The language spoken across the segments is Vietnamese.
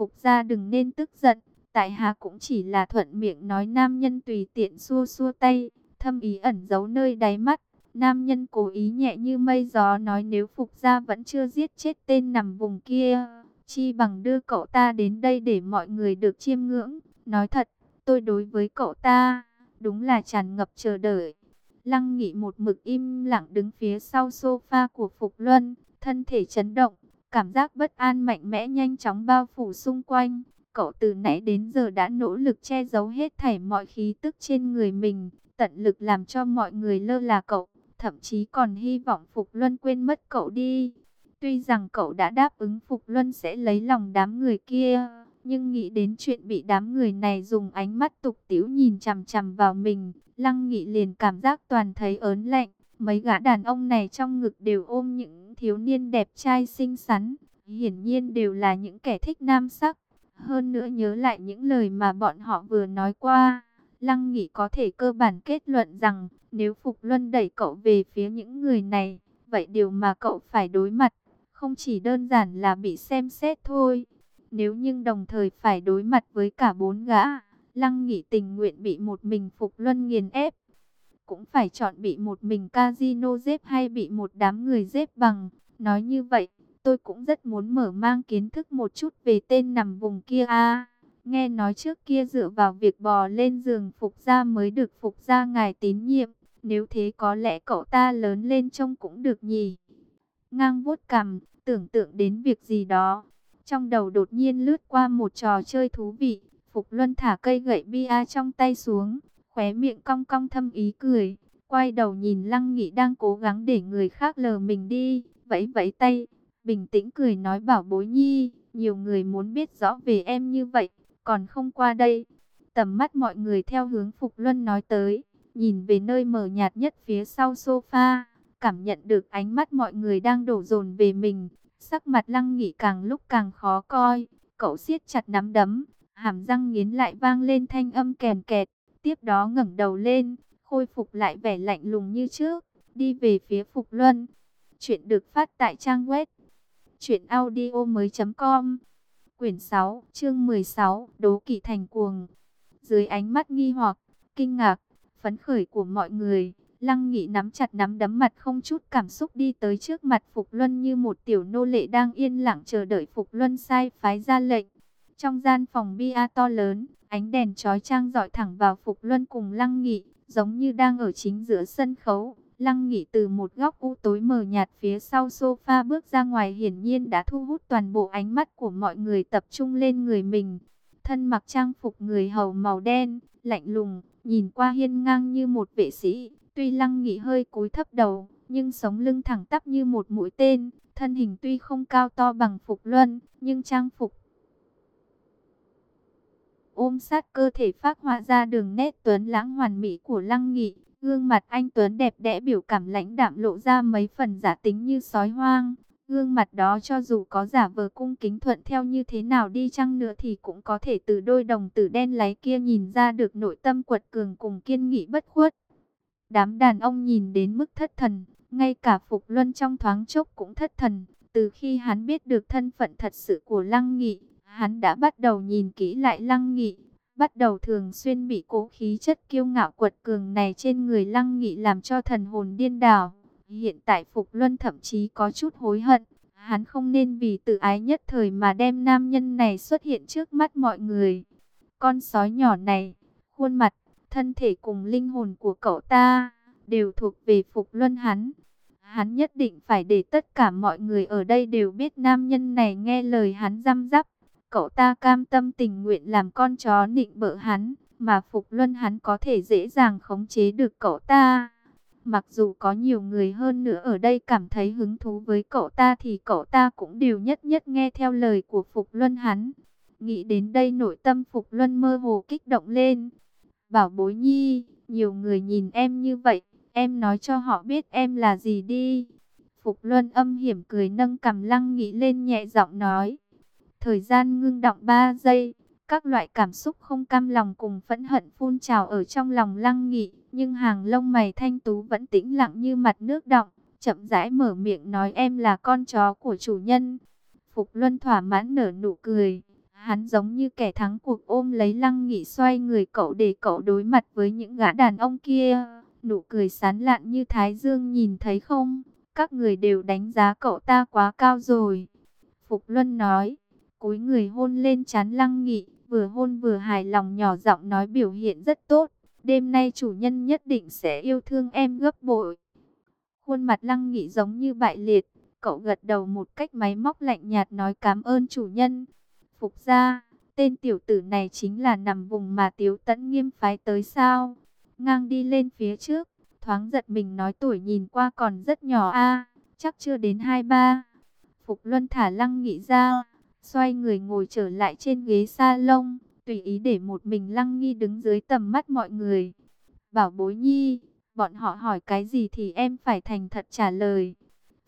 Phục gia đừng nên tức giận, tại hạ cũng chỉ là thuận miệng nói nam nhân tùy tiện xua xua tay, thâm ý ẩn giấu nơi đáy mắt. Nam nhân cố ý nhẹ như mây gió nói nếu Phục gia vẫn chưa giết chết tên nằm vùng kia, chi bằng đưa cậu ta đến đây để mọi người được chiêm ngưỡng. Nói thật, tôi đối với cậu ta, đúng là tràn ngập chờ đợi. Lăng Nghị một mực im lặng đứng phía sau sofa của Phục Luân, thân thể chấn động, cảm giác bất an mạnh mẽ nhanh chóng bao phủ xung quanh. Cậu từ nãy đến giờ đã nỗ lực che giấu hết thảy mọi khí tức trên người mình, tận lực làm cho mọi người lơ là cậu, thậm chí còn hy vọng Phục Luân quên mất cậu đi. Tuy rằng cậu đã đáp ứng Phục Luân sẽ lấy lòng đám người kia, nhưng nghĩ đến chuyện bị đám người này dùng ánh mắt tục tiễu nhìn chằm chằm vào mình, Lăng Nghị liền cảm giác toàn thấy ớn lạnh. Mấy gã đàn ông này trong ngực đều ôm những thiếu niên đẹp trai xinh xắn, hiển nhiên đều là những kẻ thích nam sắc. Hơn nữa nhớ lại những lời mà bọn họ vừa nói qua, Lăng Nghị có thể cơ bản kết luận rằng nếu Phục Luân đẩy cậu về phía những người này, vậy điều mà cậu phải đối mặt không chỉ đơn giản là bị xem xét thôi. Nếu nhưng đồng thời phải đối mặt với cả bốn gã, Lăng Nghị tình nguyện bị một mình Phục Luân nghiền ép. Cũng phải chọn bị một mình casino dếp hay bị một đám người dếp bằng. Nói như vậy, tôi cũng rất muốn mở mang kiến thức một chút về tên nằm vùng kia a. nghe nói trước kia dựa vào việc bò lên giường Phục gia mới được Phục gia ngài tín nhiệm. Nếu thế có lẽ cậu ta lớn lên trông cũng được nhỉ. Ngang vuốt cằm, tưởng tượng đến việc gì đó. Trong đầu đột nhiên lướt qua một trò chơi thú vị. Phục Luân thả cây gậy bia trong tay xuống, khóe miệng cong cong thâm ý cười. Quay đầu nhìn Lăng Nghị đang cố gắng để người khác lờ mình đi, vẫy vẫy tay. Bình tĩnh cười nói bảo bối nhi, nhiều người muốn biết rõ về em như vậy, còn không qua đây. Tầm mắt mọi người theo hướng Phục Luân nói tới, nhìn về nơi mờ nhạt nhất phía sau sofa, cảm nhận được ánh mắt mọi người đang đổ dồn về mình. Sắc mặt Lăng Nghị càng lúc càng khó coi, cậu siết chặt nắm đấm, hàm răng nghiến lại vang lên thanh âm kèn kẹt, tiếp đó ngẩng đầu lên, khôi phục lại vẻ lạnh lùng như trước, đi về phía Phục Luân. Chuyện được phát tại trang web truyệnaudiomoi.com. Quyển 6, chương 16, Đố kỵ thành cuồng. Dưới ánh mắt nghi hoặc, kinh ngạc, phấn khởi của mọi người, Lăng Nghị nắm chặt nắm đấm mặt không chút cảm xúc đi tới trước mặt Phục Luân như một tiểu nô lệ đang yên lặng chờ đợi Phục Luân sai phái ra lệnh. Trong gian phòng bia to lớn, ánh đèn trói trang dọi thẳng vào Phục Luân cùng Lăng Nghị, giống như đang ở chính giữa sân khấu. Lăng Nghị từ một góc u tối mờ nhạt phía sau sofa bước ra ngoài hiển nhiên đã thu hút toàn bộ ánh mắt của mọi người tập trung lên người mình. Thân mặc trang phục người hầu màu đen, lạnh lùng, nhìn qua hiên ngang như một vệ sĩ. Tuy Lăng Nghị hơi cúi thấp đầu, nhưng sống lưng thẳng tắp như một mũi tên. Thân hình tuy không cao to bằng Phục Luân, nhưng trang phục ôm sát cơ thể phát họa ra đường nét tuấn lãng hoàn mỹ của Lăng Nghị. Gương mặt anh Tuấn đẹp đẽ biểu cảm lãnh đạm lộ ra mấy phần giả tính như sói hoang. Gương mặt đó cho dù có giả vờ cung kính thuận theo như thế nào đi chăng nữa thì cũng có thể từ đôi đồng tử đen láy kia nhìn ra được nội tâm quật cường cùng kiên nghị bất khuất. Đám đàn ông nhìn đến mức thất thần, ngay cả Phục Luân trong thoáng chốc cũng thất thần. Từ khi hắn biết được thân phận thật sự của Lăng Nghị, hắn đã bắt đầu nhìn kỹ lại Lăng Nghị, bắt đầu thường xuyên bị cố khí chất kiêu ngạo quật cường này trên người Lăng Nghị làm cho thần hồn điên đảo. Hiện tại Phục Luân thậm chí có chút hối hận, hắn không nên vì tự ái nhất thời mà đem nam nhân này xuất hiện trước mắt mọi người. Con sói nhỏ này, khuôn mặt, thân thể cùng linh hồn của cậu ta, đều thuộc về Phục Luân hắn. Hắn nhất định phải để tất cả mọi người ở đây đều biết nam nhân này nghe lời hắn răm rắp. Cậu ta cam tâm tình nguyện làm con chó nịnh bợ hắn, mà Phục Luân hắn có thể dễ dàng khống chế được cậu ta. Mặc dù có nhiều người hơn nữa ở đây cảm thấy hứng thú với cậu ta thì cậu ta cũng đều nhất nhất nghe theo lời của Phục Luân hắn. Nghĩ đến đây nội tâm Phục Luân mơ hồ kích động lên. Bảo bối nhi, nhiều người nhìn em như vậy, em nói cho họ biết em là gì đi. Phục Luân âm hiểm cười nâng cầm lăng nghĩ lên nhẹ giọng nói. Thời gian ngưng động 3 giây, các loại cảm xúc không cam lòng cùng phẫn hận phun trào ở trong lòng lăng nghị, nhưng hàng lông mày thanh tú vẫn tĩnh lặng như mặt nước động, chậm rãi mở miệng nói em là con chó của chủ nhân. Phục Luân thỏa mãn nở nụ cười, Hắn giống như kẻ thắng cuộc ôm lấy lăng nghị xoay người cậu để cậu đối mặt với những gã đàn ông kia. Nụ cười sán lạn như thái dương nhìn thấy không? Các người đều đánh giá cậu ta quá cao rồi. Phục Luân nói, cúi người hôn lên chán lăng nghị, vừa hôn vừa hài lòng nhỏ giọng nói biểu hiện rất tốt. Đêm nay chủ nhân nhất định sẽ yêu thương em gấp bội. Khuôn mặt lăng nghị giống như bại liệt. Cậu gật đầu một cách máy móc lạnh nhạt nói cảm ơn chủ nhân. Phục ra, tên tiểu tử này chính là nằm vùng mà tiếu tẫn nghiêm phái tới sao. Ngang đi lên phía trước, thoáng giật mình nói tuổi nhìn qua còn rất nhỏ a chắc chưa đến hai ba. Phục Luân thả lăng nghị ra, xoay người ngồi trở lại trên ghế salon, tùy ý để một mình lăng nghi đứng dưới tầm mắt mọi người. Bảo bối nhi, bọn họ hỏi cái gì thì em phải thành thật trả lời.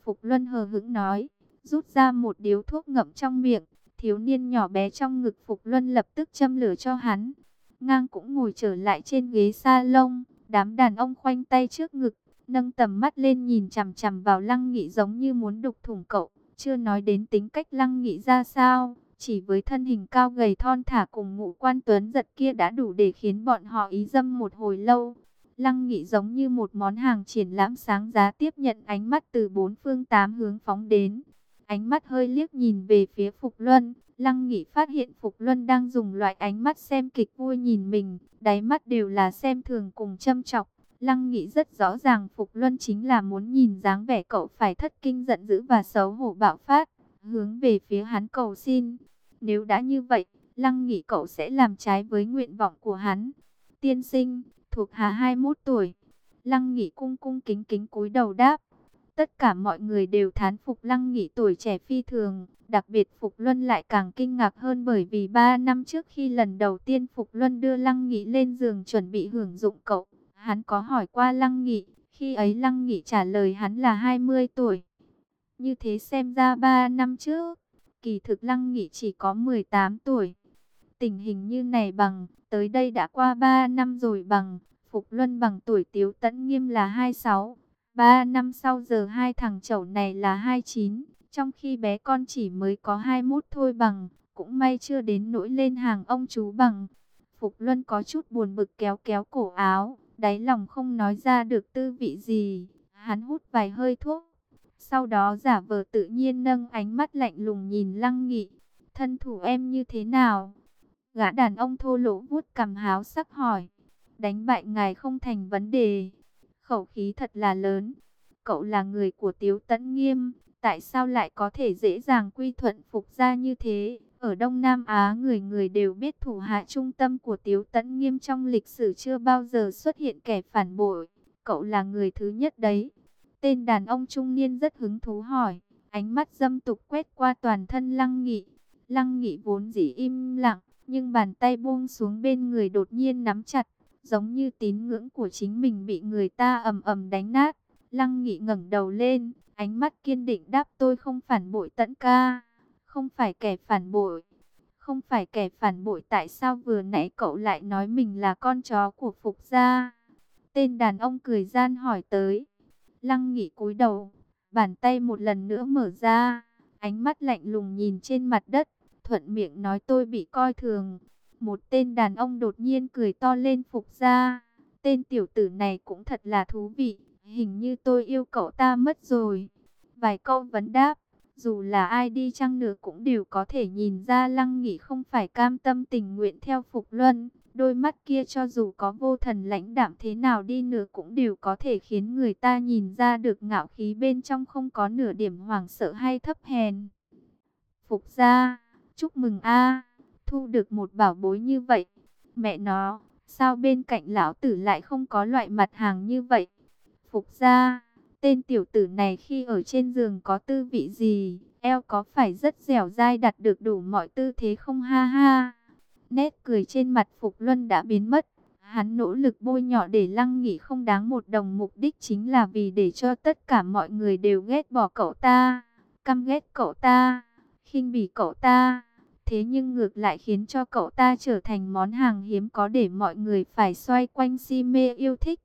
Phục Luân hờ hững nói, rút ra một điếu thuốc ngậm trong miệng, thiếu niên nhỏ bé trong ngực Phục Luân lập tức châm lửa cho hắn. Ngang cũng ngồi trở lại trên ghế salon, đám đàn ông khoanh tay trước ngực, nâng tầm mắt lên nhìn chằm chằm vào lăng nghị giống như muốn đục thủng cậu. Chưa nói đến tính cách lăng nghị ra sao, chỉ với thân hình cao gầy thon thả cùng ngũ quan tuấn giật kia đã đủ để khiến bọn họ ý dâm một hồi lâu. Lăng Nghị giống như một món hàng triển lãm sáng giá tiếp nhận ánh mắt từ bốn phương tám hướng phóng đến. Ánh mắt hơi liếc nhìn về phía Phục Luân, Lăng Nghị phát hiện Phục Luân đang dùng loại ánh mắt xem kịch vui nhìn mình, đáy mắt đều là xem thường cùng châm chọc. Lăng Nghị rất rõ ràng Phục Luân chính là muốn nhìn dáng vẻ cậu phải thất kinh giận dữ và xấu hổ bạo phát, hướng về phía hắn cầu xin. Nếu đã như vậy, Lăng Nghị cậu sẽ làm trái với nguyện vọng của hắn. Tiên sinh, thuộc hạ 21 tuổi. Lăng Nghị cung cung kính kính cúi đầu đáp. Tất cả mọi người đều thán phục Lăng Nghị tuổi trẻ phi thường, đặc biệt Phục Luân lại càng kinh ngạc hơn bởi vì 3 năm trước khi lần đầu tiên Phục Luân đưa Lăng Nghị lên giường chuẩn bị hưởng dụng cậu, hắn có hỏi qua Lăng Nghị, khi ấy Lăng Nghị trả lời hắn là 20 tuổi. Như thế xem ra 3 năm trước, kỳ thực Lăng Nghị chỉ có 18 tuổi. Tình hình như này bằng, tới đây đã qua 3 năm rồi bằng, Phục Luân bằng tuổi Tiếu Tấn Nghiêm là 26. 3 năm sau giờ hai thằng chậu này là 29, trong khi bé con chỉ mới có 21 thôi bằng, cũng may chưa đến nỗi lên hàng ông chú bằng. Phục Luân có chút buồn bực kéo kéo cổ áo, đáy lòng không nói ra được tư vị gì, hắn hút vài hơi thuốc. Sau đó giả vờ tự nhiên nâng ánh mắt lạnh lùng nhìn Lăng Nghị, thân thủ em như thế nào? Gã đàn ông thô lỗ vuốt cầm háo sắc hỏi. Đánh bại ngài không thành vấn đề. Khẩu khí thật là lớn. Cậu là người của Tiếu Tấn Nghiêm. Tại sao lại có thể dễ dàng quy thuận phục gia như thế? Ở Đông Nam Á người người đều biết thủ hạ trung tâm của Tiếu Tấn Nghiêm trong lịch sử chưa bao giờ xuất hiện kẻ phản bội. Cậu là người thứ nhất đấy. Tên đàn ông trung niên rất hứng thú hỏi. Ánh mắt dâm tục quét qua toàn thân Lăng Nghị. Lăng Nghị vốn dĩ im lặng nhưng bàn tay buông xuống bên người đột nhiên nắm chặt, giống như tín ngưỡng của chính mình bị người ta ầm ầm đánh nát. Lăng Nghị ngẩng đầu lên, ánh mắt kiên định đáp tôi không phản bội tận ca, không phải kẻ phản bội. Không phải kẻ phản bội tại sao vừa nãy cậu lại nói mình là con chó của Phục gia? Tên đàn ông cười gian hỏi tới. Lăng nghỉ cúi đầu, bàn tay một lần nữa mở ra, ánh mắt lạnh lùng nhìn trên mặt đất thuận miệng nói tôi bị coi thường. Một tên đàn ông đột nhiên cười to lên phục gia, Tên tiểu tử này cũng thật là thú vị, hình như tôi yêu cậu ta mất rồi. Vài câu vấn đáp, dù là ai đi chăng nữa cũng đều có thể nhìn ra Lăng Nghị không phải cam tâm tình nguyện theo Phục Luân. Đôi mắt kia cho dù có vô thần lãnh đạm thế nào đi nữa cũng đều có thể khiến người ta nhìn ra được ngạo khí bên trong không có nửa điểm hoảng sợ hay thấp hèn. Phục gia Chúc mừng a thu được một bảo bối như vậy. Mẹ nó, sao bên cạnh lão tử lại không có loại mặt hàng như vậy? Phục ra, tên tiểu tử này khi ở trên giường có tư vị gì? Eo có phải rất dẻo dai đặt được đủ mọi tư thế không ha ha? Nét cười trên mặt Phục Luân đã biến mất. Hắn nỗ lực bôi nhọ để lăng nghỉ không đáng một đồng mục đích chính là vì để cho tất cả mọi người đều ghét bỏ cậu ta, căm ghét cậu ta khinh bỉ cậu ta. Thế nhưng ngược lại khiến cho cậu ta trở thành món hàng hiếm có để mọi người phải xoay quanh si mê yêu thích.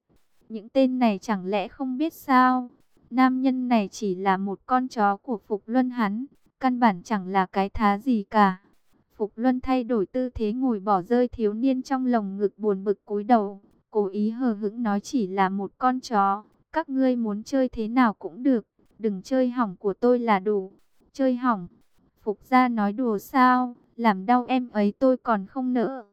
Những tên này chẳng lẽ không biết sao? Nam nhân này chỉ là một con chó của Phục Luân hắn, căn bản chẳng là cái thá gì cả. Phục Luân thay đổi tư thế ngồi bỏ rơi thiếu niên trong lồng ngực buồn bực cúi đầu, cố ý hờ hững nói chỉ là một con chó, các ngươi muốn chơi thế nào cũng được, đừng chơi hỏng của tôi là đủ. Chơi hỏng? Phục gia nói đùa sao, làm đau em ấy tôi còn không nỡ.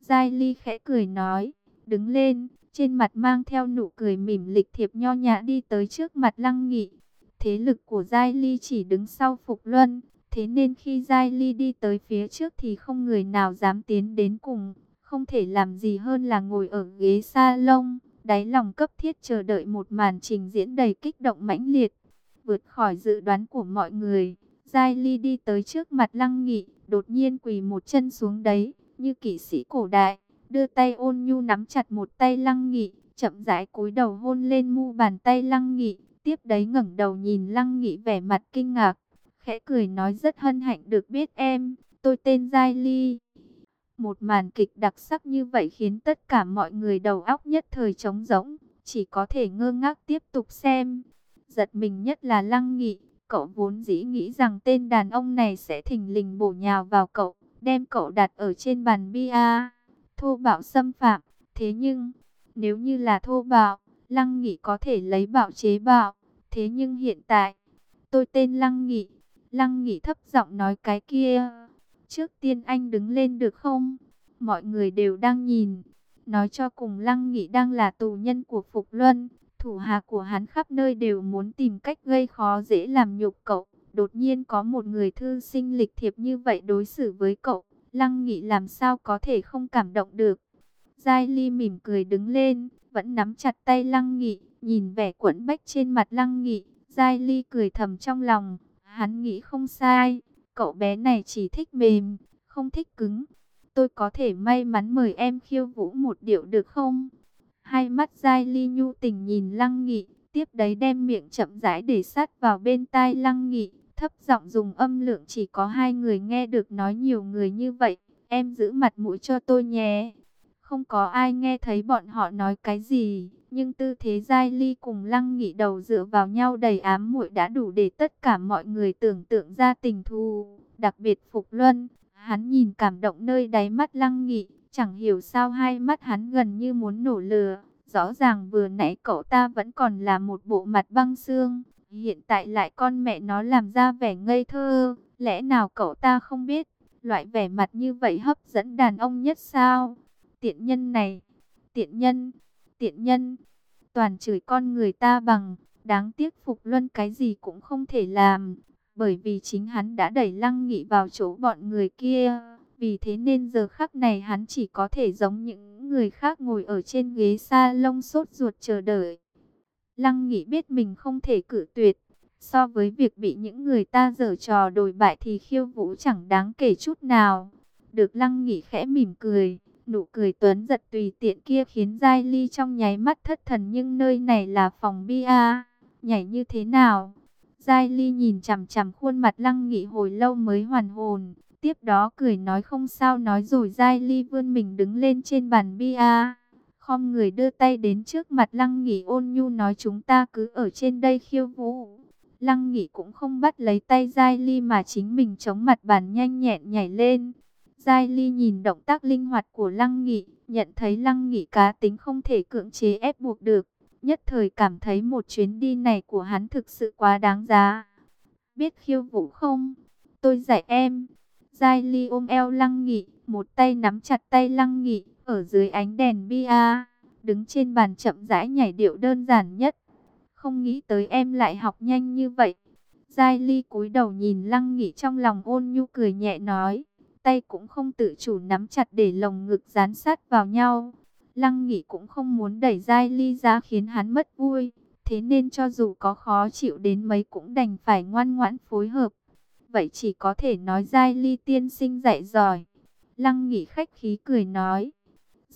Giai Ly khẽ cười nói, đứng lên, trên mặt mang theo nụ cười mỉm lịch thiệp nho nhã đi tới trước mặt Lăng Nghị. Thế lực của Giai Ly chỉ đứng sau Phục Luân, thế nên khi Giai Ly đi tới phía trước thì không người nào dám tiến đến cùng, không thể làm gì hơn là ngồi ở ghế sa lông đáy lòng cấp thiết chờ đợi một màn trình diễn đầy kích động mãnh liệt, vượt khỏi dự đoán của mọi người. Giai Ly đi tới trước mặt Lăng Nghị, đột nhiên quỳ một chân xuống đấy, như kỵ sĩ cổ đại, đưa tay ôn nhu nắm chặt một tay Lăng Nghị, chậm rãi cúi đầu hôn lên mu bàn tay Lăng Nghị, tiếp đấy ngẩng đầu nhìn Lăng Nghị vẻ mặt kinh ngạc, khẽ cười nói rất hân hạnh được biết em, tôi tên Giai Ly. Một màn kịch đặc sắc như vậy khiến tất cả mọi người đầu óc nhất thời trống rỗng, chỉ có thể ngơ ngác tiếp tục xem. Giật mình nhất là Lăng Nghị, cậu vốn dĩ nghĩ rằng tên đàn ông này sẽ thình lình bổ nhào vào cậu, đem cậu đặt ở trên bàn bia, thô bạo xâm phạm. Thế nhưng, nếu như là thô bạo, Lăng Nghị có thể lấy bạo chế bạo. Thế nhưng hiện tại, tôi tên Lăng Nghị. Lăng Nghị thấp giọng nói cái kia. Trước tiên anh đứng lên được không? Mọi người đều đang nhìn. Nói cho cùng Lăng Nghị đang là tù nhân của Phục Luân. Thủ hạ của hắn khắp nơi đều muốn tìm cách gây khó dễ làm nhục cậu. Đột nhiên có một người thư sinh lịch thiệp như vậy đối xử với cậu. Lăng Nghị làm sao có thể không cảm động được. Giai Ly mỉm cười đứng lên, vẫn nắm chặt tay Lăng Nghị, nhìn vẻ quẫn bách trên mặt Lăng Nghị. Giai Ly cười thầm trong lòng, hắn nghĩ không sai, cậu bé này chỉ thích mềm, không thích cứng. Tôi có thể may mắn mời em khiêu vũ một điệu được không? Hai mắt Giai Ly nhu tình nhìn Lăng Nghị, tiếp đấy đem miệng chậm rãi để sát vào bên tai Lăng Nghị, thấp giọng dùng âm lượng chỉ có hai người nghe được nói nhiều người như vậy, em giữ mặt mũi cho tôi nhé. Không có ai nghe thấy bọn họ nói cái gì, nhưng tư thế Giai Ly cùng Lăng Nghị đầu dựa vào nhau đầy ám muội đã đủ để tất cả mọi người tưởng tượng ra tình thù, đặc biệt Phục Luân, hắn nhìn cảm động nơi đáy mắt Lăng Nghị, Chẳng hiểu sao hai mắt hắn gần như muốn nổ lửa. Rõ ràng vừa nãy cậu ta vẫn còn là một bộ mặt băng xương. Hiện tại lại con mẹ nó làm ra vẻ ngây thơ. Lẽ nào cậu ta không biết. Loại vẻ mặt như vậy hấp dẫn đàn ông nhất sao? Tiện nhân này. Tiện nhân. Tiện nhân. Toàn chửi con người ta bằng. Đáng tiếc Phục Luân cái gì cũng không thể làm. Bởi vì chính hắn đã đẩy lăng nghị vào chỗ bọn người kia. Vì thế nên giờ khắc này hắn chỉ có thể giống những người khác ngồi ở trên ghế sa lông sốt ruột chờ đợi. Lăng nghĩ biết mình không thể cử tuyệt. So với việc bị những người ta dở trò đồi bại thì khiêu vũ chẳng đáng kể chút nào. Được lăng nghị khẽ mỉm cười. Nụ cười tuấn giật tùy tiện kia khiến Giai Ly trong nháy mắt thất thần nhưng nơi này là phòng bia. Nhảy như thế nào? Giai Ly nhìn chằm chằm khuôn mặt lăng nghị hồi lâu mới hoàn hồn. Tiếp đó cười nói không sao nói rồi Giai Ly vươn mình đứng lên trên bàn bia. Khom người đưa tay đến trước mặt Lăng Nghỉ ôn nhu nói chúng ta cứ ở trên đây khiêu vũ. Lăng Nghỉ cũng không bắt lấy tay Giai Ly mà chính mình chống mặt bàn nhanh nhẹn nhảy lên. Giai Ly nhìn động tác linh hoạt của Lăng Nghị, nhận thấy Lăng Nghị cá tính không thể cưỡng chế ép buộc được. Nhất thời cảm thấy một chuyến đi này của hắn thực sự quá đáng giá. Biết khiêu vũ không? Tôi dạy em. Giai Ly ôm eo Lăng Nghị, một tay nắm chặt tay Lăng Nghị, ở dưới ánh đèn bia, đứng trên bàn chậm rãi nhảy điệu đơn giản nhất. Không nghĩ tới em lại học nhanh như vậy. Giai Ly cúi đầu nhìn Lăng Nghị trong lòng ôn nhu cười nhẹ nói, tay cũng không tự chủ nắm chặt để lồng ngực dán sát vào nhau. Lăng Nghị cũng không muốn đẩy Giai Ly ra khiến hắn mất vui, thế nên cho dù có khó chịu đến mấy cũng đành phải ngoan ngoãn phối hợp vậy chỉ có thể nói Giai Ly tiên sinh dạy giỏi. Lăng nghị khách khí cười nói.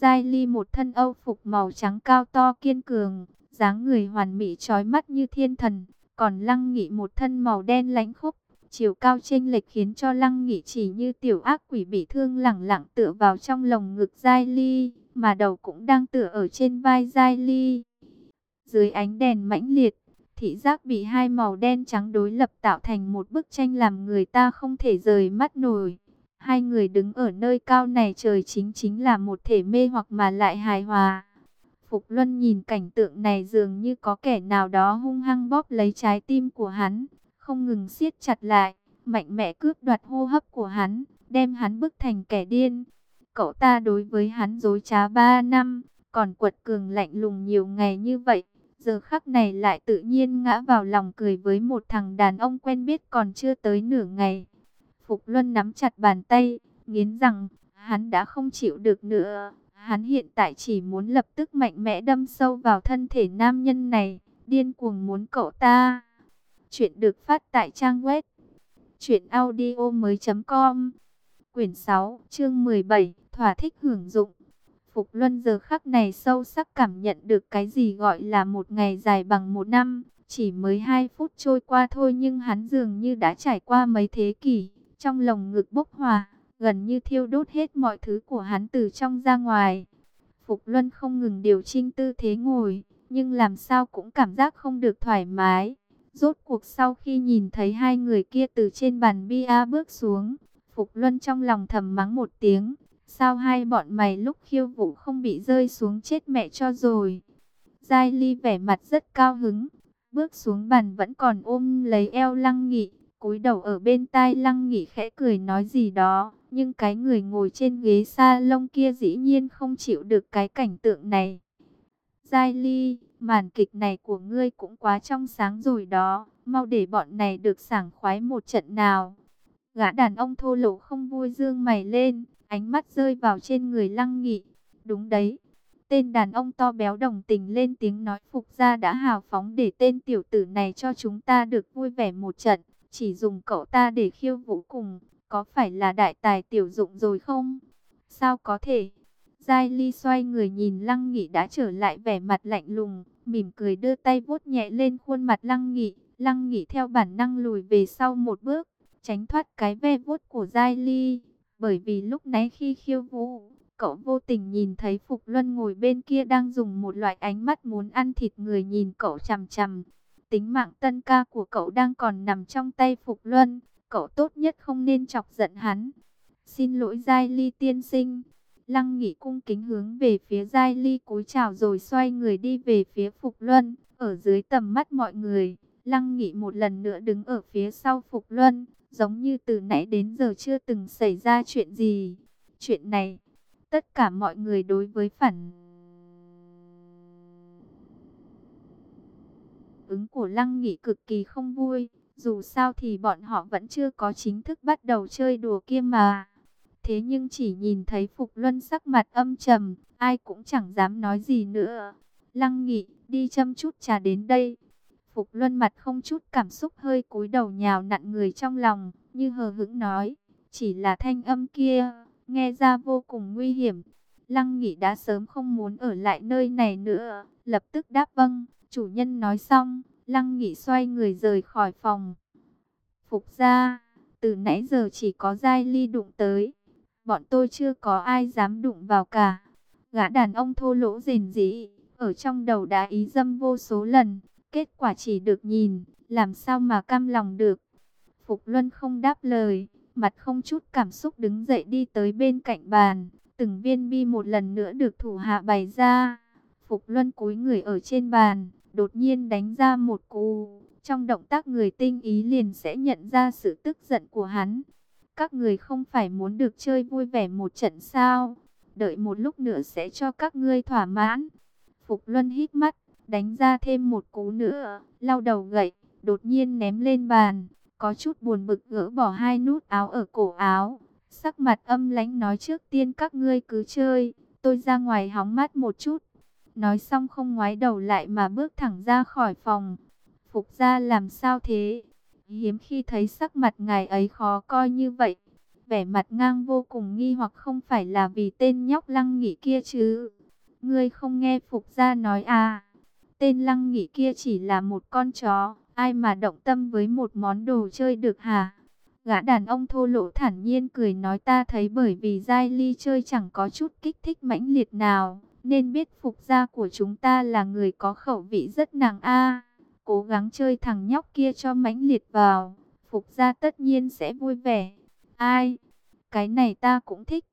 Giai Ly một thân âu phục màu trắng cao to kiên cường, dáng người hoàn mỹ trói mắt như thiên thần. Còn Lăng Nghị một thân màu đen lãnh khúc, chiều cao chênh lệch khiến cho Lăng Nghị chỉ như tiểu ác quỷ bị thương lẳng lặng tựa vào trong lồng ngực Giai Ly, mà đầu cũng đang tựa ở trên vai Giai Ly. Dưới ánh đèn mãnh liệt, thị giác bị hai màu đen trắng đối lập tạo thành một bức tranh làm người ta không thể rời mắt nổi. Hai người đứng ở nơi cao này trời chính chính là một thể mê hoặc mà lại hài hòa. Phục Luân nhìn cảnh tượng này dường như có kẻ nào đó hung hăng bóp lấy trái tim của hắn, không ngừng siết chặt lại, mạnh mẽ cướp đoạt hô hấp của hắn, đem hắn bức thành kẻ điên. Cậu ta đối với hắn dối trá ba năm, còn quật cường lạnh lùng nhiều ngày như vậy, giờ khắc này lại tự nhiên ngã vào lòng cười với một thằng đàn ông quen biết còn chưa tới nửa ngày. Phục Luân nắm chặt bàn tay, nghiến rằng, hắn đã không chịu được nữa. Hắn hiện tại chỉ muốn lập tức mạnh mẽ đâm sâu vào thân thể nam nhân này, điên cuồng muốn cậu ta. Chuyện được phát tại trang web truyệnaudiomoi.com. Quyển 6, chương 17, thỏa thích hưởng dụng. Phục Luân giờ khắc này sâu sắc cảm nhận được cái gì gọi là một ngày dài bằng một năm, chỉ mới 2 phút trôi qua thôi nhưng hắn dường như đã trải qua mấy thế kỷ, trong lồng ngực bốc hòa, gần như thiêu đốt hết mọi thứ của hắn từ trong ra ngoài. Phục Luân không ngừng điều chỉnh tư thế ngồi, nhưng làm sao cũng cảm giác không được thoải mái. Rốt cuộc sau khi nhìn thấy hai người kia từ trên bàn bia bước xuống, Phục Luân trong lòng thầm mắng một tiếng, sao hai bọn mày lúc khiêu vũ không bị rơi xuống chết mẹ cho rồi. Giai Ly vẻ mặt rất cao hứng, bước xuống bàn vẫn còn ôm lấy eo Lăng Nghị, cúi đầu ở bên tai Lăng Nghị khẽ cười nói gì đó, nhưng cái người ngồi trên ghế sa lông kia dĩ nhiên không chịu được cái cảnh tượng này. Giai Ly, màn kịch này của ngươi cũng quá trong sáng rồi đó, mau để bọn này được sảng khoái một trận nào. Gã đàn ông thô lỗ không vui dương mày lên, ánh mắt rơi vào trên người lăng nghị. Đúng đấy, tên đàn ông to béo đồng tình lên tiếng nói phục ra đã hào phóng để tên tiểu tử này cho chúng ta được vui vẻ một trận, chỉ dùng cậu ta để khiêu vũ cùng, có phải là đại tài tiểu dụng rồi không? Sao có thể? Giai Ly xoay người nhìn Lăng Nghị đã trở lại vẻ mặt lạnh lùng, mỉm cười đưa tay vuốt nhẹ lên khuôn mặt Lăng Nghị. Lăng Nghị theo bản năng lùi về sau một bước, tránh thoát cái ve vuốt của Giai Ly. Bởi vì lúc nãy khi khiêu vũ, cậu vô tình nhìn thấy Phục Luân ngồi bên kia đang dùng một loại ánh mắt muốn ăn thịt người nhìn cậu chằm chằm. Tính mạng tân ca của cậu đang còn nằm trong tay Phục Luân, cậu tốt nhất không nên chọc giận hắn. Xin lỗi Giai Ly tiên sinh. Lăng Nghị cung kính hướng về phía Giai Ly cúi chào rồi xoay người đi về phía Phục Luân, ở dưới tầm mắt mọi người. Lăng Nghị một lần nữa đứng ở phía sau Phục Luân, giống như từ nãy đến giờ chưa từng xảy ra chuyện gì. Chuyện này, tất cả mọi người đối với phản ứng của Lăng Nghị cực kỳ không vui, dù sao thì bọn họ vẫn chưa có chính thức bắt đầu chơi đùa kia mà. Thế nhưng chỉ nhìn thấy Phục Luân sắc mặt âm trầm, ai cũng chẳng dám nói gì nữa. Lăng Nghị, đi châm chút trà đến đây. Phục Luân mặt không chút cảm xúc hơi cúi đầu nhào nặn người trong lòng, như hờ hững nói, chỉ là thanh âm kia, nghe ra vô cùng nguy hiểm. Lăng Nghị đã sớm không muốn ở lại nơi này nữa, lập tức đáp vâng, chủ nhân nói xong, Lăng Nghị xoay người rời khỏi phòng. Phục ra, từ nãy giờ chỉ có Giai Ly đụng tới, bọn tôi chưa có ai dám đụng vào cả. Gã đàn ông thô lỗ rền rĩ, ở trong đầu đã ý dâm vô số lần, kết quả chỉ được nhìn, làm sao mà cam lòng được. Phục Luân không đáp lời, mặt không chút cảm xúc đứng dậy đi tới bên cạnh bàn, từng viên bi một lần nữa được thủ hạ bày ra. Phục Luân cúi người ở trên bàn, đột nhiên đánh ra một cú, trong động tác người tinh ý liền sẽ nhận ra sự tức giận của hắn. Các người không phải muốn được chơi vui vẻ một trận sao? Đợi một lúc nữa sẽ cho các ngươi thỏa mãn. Phục Luân hít mắt, đánh ra thêm một cú nữa, lau đầu gậy, đột nhiên ném lên bàn, có chút buồn bực gỡ bỏ hai nút áo ở cổ áo. Sắc mặt âm lãnh nói trước tiên các ngươi cứ chơi, tôi ra ngoài hóng mát một chút. Nói xong không ngoái đầu lại mà bước thẳng ra khỏi phòng. Phục ra làm sao thế? Hiếm khi thấy sắc mặt ngài ấy khó coi như vậy. Vẻ mặt ngang vô cùng nghi hoặc không phải là vì tên nhóc lăng nghỉ kia chứ. Ngươi không nghe Phục gia nói à. Tên lăng nghỉ kia chỉ là một con chó. Ai mà động tâm với một món đồ chơi được hả? Gã đàn ông thô lỗ thản nhiên cười nói ta thấy bởi vì giai ly chơi chẳng có chút kích thích mãnh liệt nào. Nên biết Phục gia của chúng ta là người có khẩu vị rất nàng a cố gắng chơi thằng nhóc kia cho mãnh liệt vào, Phục gia tất nhiên sẽ vui vẻ. Ai? cái này ta cũng thích.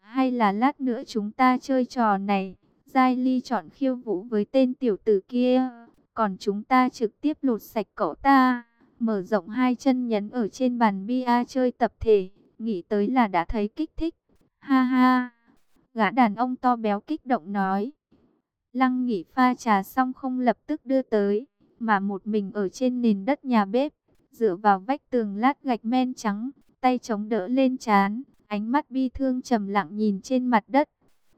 Hay là lát nữa chúng ta chơi trò này, Giai Ly chọn khiêu vũ với tên tiểu tử kia, còn chúng ta trực tiếp lột sạch cậu ta, mở rộng hai chân nhấn ở trên bàn bia chơi tập thể, nghĩ tới là đã thấy kích thích. Ha ha, gã đàn ông to béo kích động nói. Lăng nghỉ pha trà xong không lập tức đưa tới, mà một mình ở trên nền đất nhà bếp, dựa vào vách tường lát gạch men trắng, tay chống đỡ lên chán, ánh mắt bi thương trầm lặng nhìn trên mặt đất.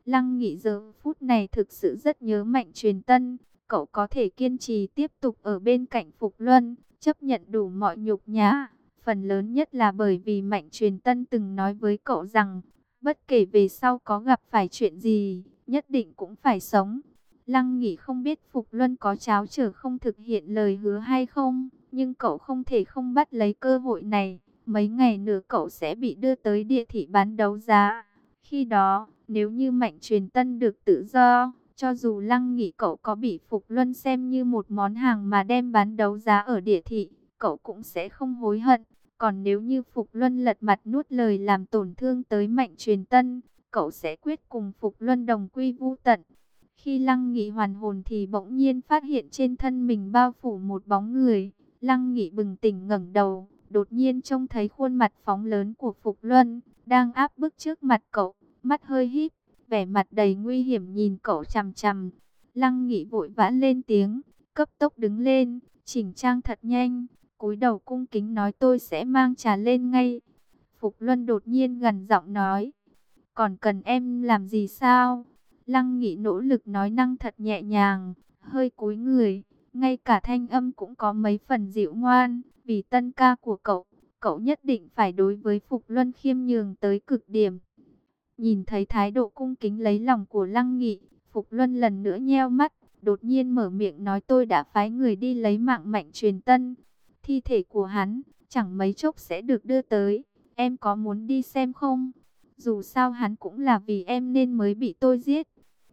Lăng nghỉ giờ phút này thực sự rất nhớ mạnh truyền tân, cậu có thể kiên trì tiếp tục ở bên cạnh Phục Luân, chấp nhận đủ mọi nhục nhã. Phần lớn nhất là bởi vì Mạnh Truyền Tân từng nói với cậu rằng, bất kể về sau có gặp phải chuyện gì, nhất định cũng phải sống. Lăng nghỉ không biết Phục Luân có cháo trở không thực hiện lời hứa hay không, nhưng cậu không thể không bắt lấy cơ hội này. Mấy ngày nữa cậu sẽ bị đưa tới địa thị bán đấu giá. Khi đó, nếu như Mạnh Truyền Tân được tự do, cho dù Lăng nghỉ cậu có bị Phục Luân xem như một món hàng mà đem bán đấu giá ở địa thị, cậu cũng sẽ không hối hận. Còn nếu như Phục Luân lật mặt nuốt lời làm tổn thương tới Mạnh Truyền Tân, cậu sẽ quyết cùng Phục Luân đồng quy vu tận. Khi Lăng Nghị hoàn hồn thì bỗng nhiên phát hiện trên thân mình bao phủ một bóng người. Lăng Nghị bừng tỉnh ngẩng đầu, đột nhiên trông thấy khuôn mặt phóng lớn của Phục Luân, đang áp bức trước mặt cậu, mắt hơi híp, vẻ mặt đầy nguy hiểm nhìn cậu chằm chằm. Lăng Nghị vội vã lên tiếng, cấp tốc đứng lên, chỉnh trang thật nhanh, cúi đầu cung kính nói tôi sẽ mang trà lên ngay. Phục Luân đột nhiên gần giọng nói, còn cần em làm gì sao? Lăng Nghị nỗ lực nói năng thật nhẹ nhàng, hơi cúi người, ngay cả thanh âm cũng có mấy phần dịu ngoan, vì tân ca của cậu, cậu nhất định phải đối với Phục Luân khiêm nhường tới cực điểm. Nhìn thấy thái độ cung kính lấy lòng của Lăng Nghị, Phục Luân lần nữa nheo mắt, đột nhiên mở miệng nói tôi đã phái người đi lấy mạng mạnh truyền tân. Thi thể của hắn, chẳng mấy chốc sẽ được đưa tới, em có muốn đi xem không? Dù sao hắn cũng là vì em nên mới bị tôi giết.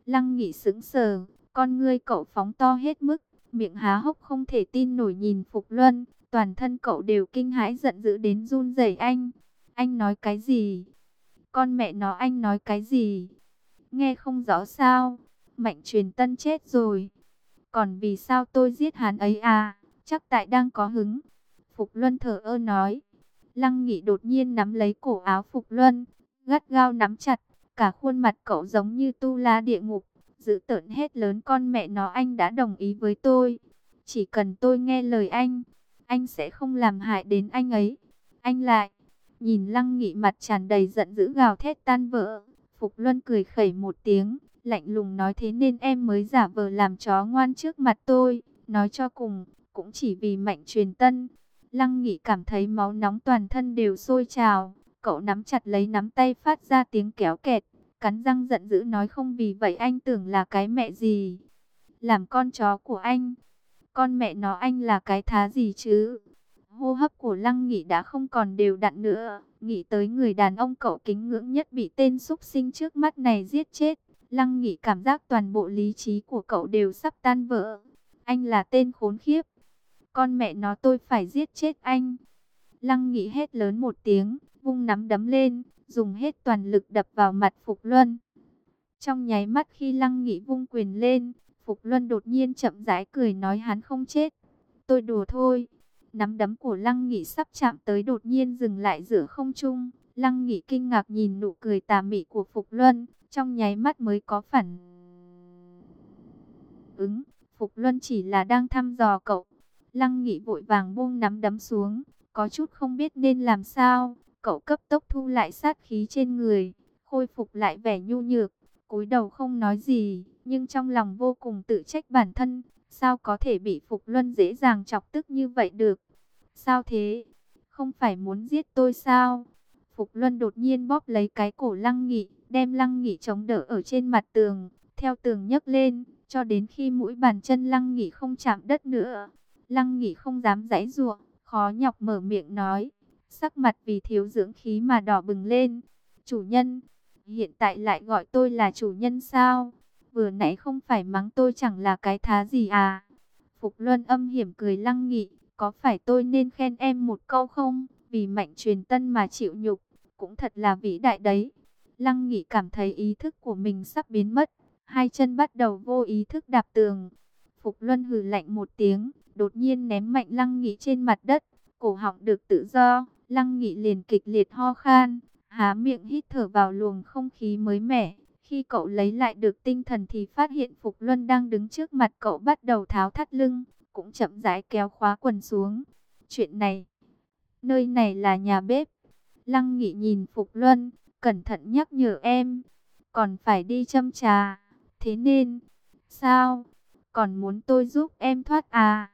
Lăng Nghị sững sờ, con ngươi cậu phóng to hết mức, miệng há hốc không thể tin nổi nhìn Phục Luân, toàn thân cậu đều kinh hãi giận dữ đến run rẩy anh. Anh nói cái gì? Con mẹ nó anh nói cái gì? Nghe không rõ sao? Mạnh truyền tân chết rồi. Còn vì sao tôi giết hắn ấy à? Chắc tại đang có hứng. Phục Luân thở ơ nói. Lăng Nghị đột nhiên nắm lấy cổ áo Phục Luân, gắt gao nắm chặt, cả khuôn mặt cậu giống như tu la địa ngục, giữ tợn hết lớn con mẹ nó anh đã đồng ý với tôi. Chỉ cần tôi nghe lời anh, anh sẽ không làm hại đến anh ấy. Anh lại, nhìn Lăng Nghị mặt tràn đầy giận dữ gào thét tan vỡ. Phục Luân cười khẩy một tiếng, lạnh lùng nói thế nên em mới giả vờ làm chó ngoan trước mặt tôi. Nói cho cùng, cũng chỉ vì mạnh truyền tân. Lăng Nghị cảm thấy máu nóng toàn thân đều sôi trào. Cậu nắm chặt lấy nắm tay phát ra tiếng kéo kẹt. Cắn răng giận dữ nói không vì vậy anh tưởng là cái mẹ gì. Làm con chó của anh. Con mẹ nó anh là cái thá gì chứ. Hô hấp của Lăng Nghị đã không còn đều đặn nữa. Nghĩ tới người đàn ông cậu kính ngưỡng nhất bị tên xúc sinh trước mắt này giết chết. Lăng Nghị cảm giác toàn bộ lý trí của cậu đều sắp tan vỡ. Anh là tên khốn khiếp. Con mẹ nó tôi phải giết chết anh. Lăng Nghị hét lớn một tiếng, vung nắm đấm lên, dùng hết toàn lực đập vào mặt Phục Luân. Trong nháy mắt khi Lăng Nghị vung quyền lên, Phục Luân đột nhiên chậm rãi cười nói hắn không chết. Tôi đùa thôi. Nắm đấm của Lăng Nghị sắp chạm tới đột nhiên dừng lại giữa không trung. Lăng Nghị kinh ngạc nhìn nụ cười tà mị của Phục Luân, trong nháy mắt mới có phản ứng. Phục Luân chỉ là đang thăm dò cậu. Lăng Nghị vội vàng buông nắm đấm xuống, có chút không biết nên làm sao. Cậu cấp tốc thu lại sát khí trên người, khôi phục lại vẻ nhu nhược, cúi đầu không nói gì, nhưng trong lòng vô cùng tự trách bản thân, sao có thể bị Phục Luân dễ dàng chọc tức như vậy được? Sao thế? Không phải muốn giết tôi sao? Phục Luân đột nhiên bóp lấy cái cổ Lăng Nghị, đem Lăng Nghị chống đỡ ở trên mặt tường, theo tường nhấc lên, cho đến khi mũi bàn chân Lăng Nghị không chạm đất nữa. Lăng Nghị không dám giãy giụa, khó nhọc mở miệng nói, sắc mặt vì thiếu dưỡng khí mà đỏ bừng lên. Chủ nhân, hiện tại lại gọi tôi là chủ nhân sao? Vừa nãy không phải mắng tôi chẳng là cái thá gì à? Phục Luân âm hiểm cười lăng nghị, có phải tôi nên khen em một câu không? Vì mạnh truyền tân mà chịu nhục, cũng thật là vĩ đại đấy. Lăng Nghị cảm thấy ý thức của mình sắp biến mất, hai chân bắt đầu vô ý thức đạp tường. Phục Luân hừ lạnh một tiếng, đột nhiên ném mạnh Lăng Nghị trên mặt đất, cổ họng được tự do, Lăng Nghị liền kịch liệt ho khan, há miệng hít thở vào luồng không khí mới mẻ. Khi cậu lấy lại được tinh thần thì phát hiện Phục Luân đang đứng trước mặt cậu bắt đầu tháo thắt lưng, cũng chậm rãi kéo khóa quần xuống. Chuyện này, nơi này là nhà bếp. Lăng Nghị nhìn Phục Luân, cẩn thận nhắc nhở em, còn phải đi châm trà. Thế nên, sao, còn muốn tôi giúp em thoát à?